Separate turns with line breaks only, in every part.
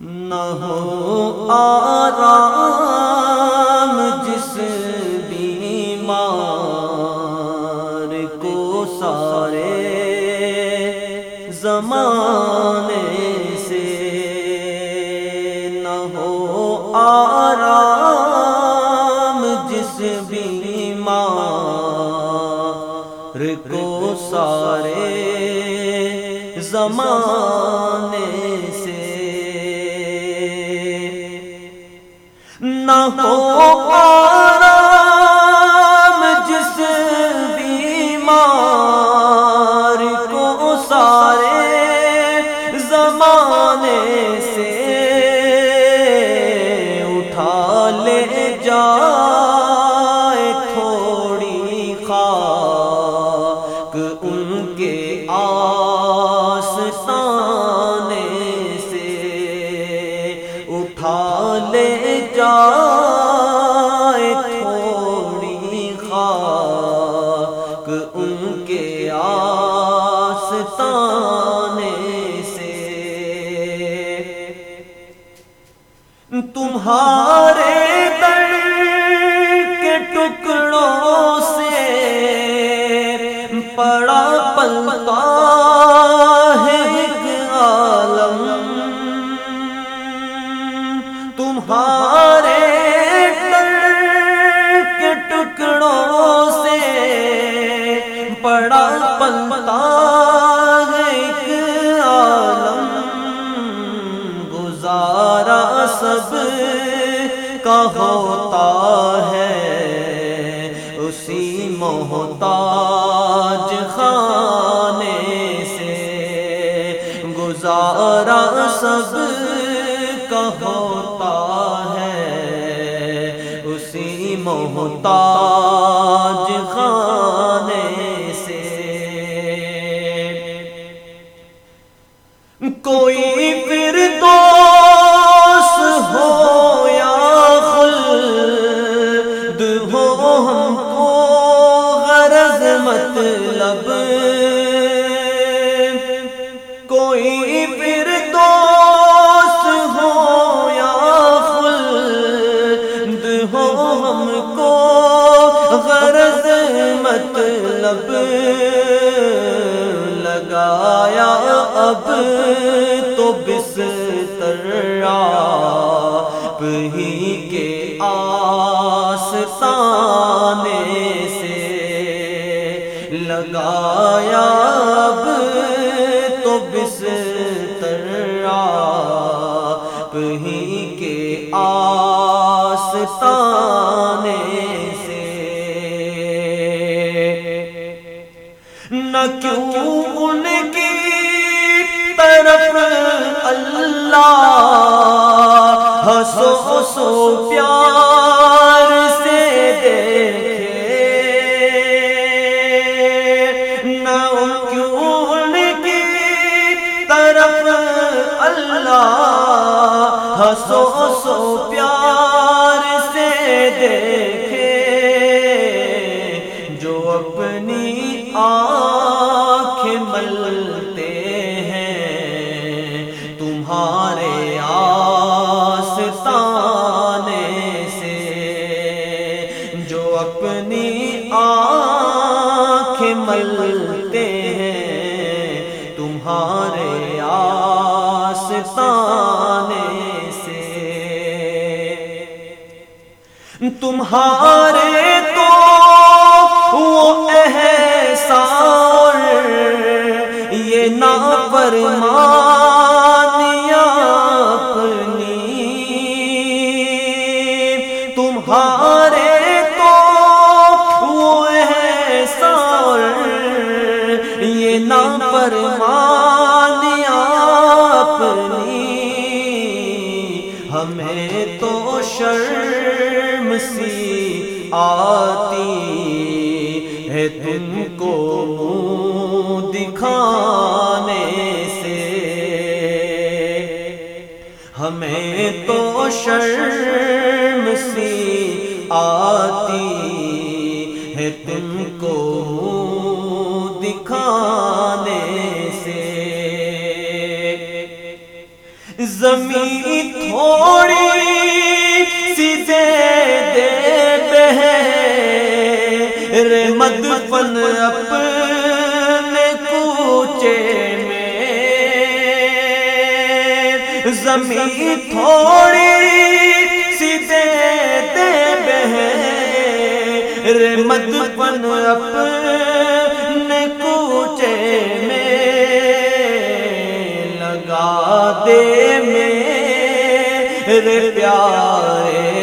نہ ہو آرام جس بیمار کو سارے زمانے سے نہ ہو آرام جس بیمار کو سارے زمانے ہو آرام جس بیمار کو سارے زمانے سے اٹھا لے جائے تھوڑی خاک ان کے آسانے سے اٹھا لے جائے تمہارے در کے ٹکڑوں سے پڑا پلتا ہے عالم۔ تمہارے در کے ٹکڑوں سے پڑا پلتا سب کا ہوتا ہے، اسی محتاج خانے سے گزارا سب کا ہوتا ہے، اسی محتاج مطلب لگایا اب تو بستر آپ ہی کے آسانے سے لگایا اب تو بستر آپ ہی کے آسانے کیوں ان کی طرف اللہ ہسو سو پیار سے دیکھے؟ نہ کیوں ان کی طرف اللہ ہسو سو پیار سے دیکھے؟ اپنی آنکھیں ملتے ہیں تمہارے آستانے سے۔ تمہارے آتی ہے تم کو منہ دکھانے سے۔ ہمیں تو شرم سی آتی ہے تم کو منہ دکھانے سے۔ زمین تھوڑی سیدھے دے بہے مد پن اپنے کوچے میں۔ زمین تھوڑی سیدھے دے بہے مد پن اپنے کوچے میں۔ لگا دے میرے پیارے۔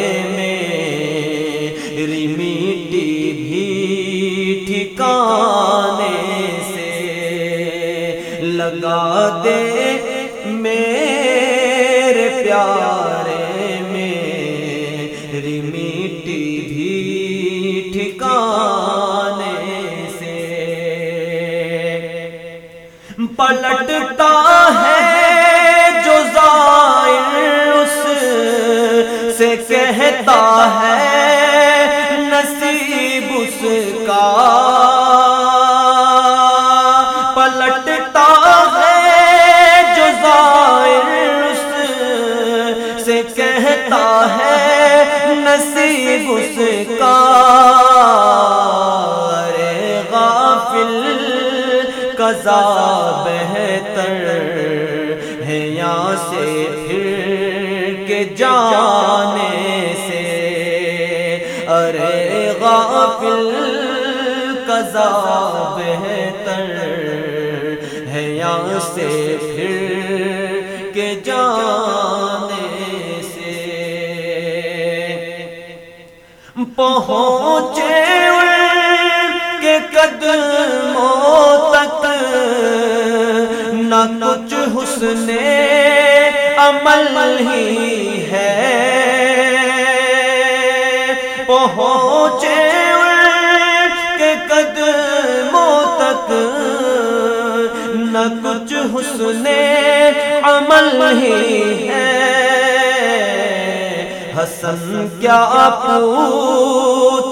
دے میرے پیارے میری مٹی بھی ٹھکانے سے۔ پلٹتا نصیب غافل، قضا بہتر ہے یہاں سے پھر کے جانے سے۔ ارے غافل، قضا بہتر ہے یہاں سے پھر کے جانے پہنچے کے قدموں تک نہ کچھ حسن عمل ہی ہے۔ پہنچے کے قدموں تک نہ کچھ حسن عمل ہی ہے۔ حسن کیا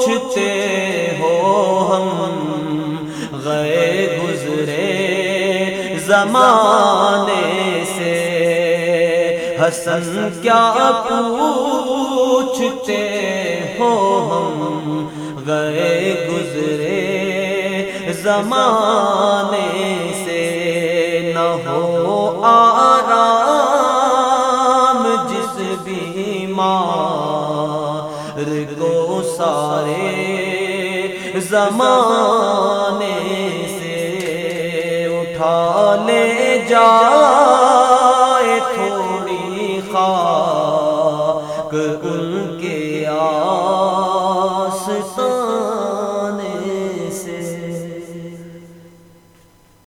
پوچھتے ہو ہم گئے گزرے زمانے سے۔ حسن کیا پوچھتے ہو ہم گئے گزرے زمانے زمانے سے اٹھا لے جائے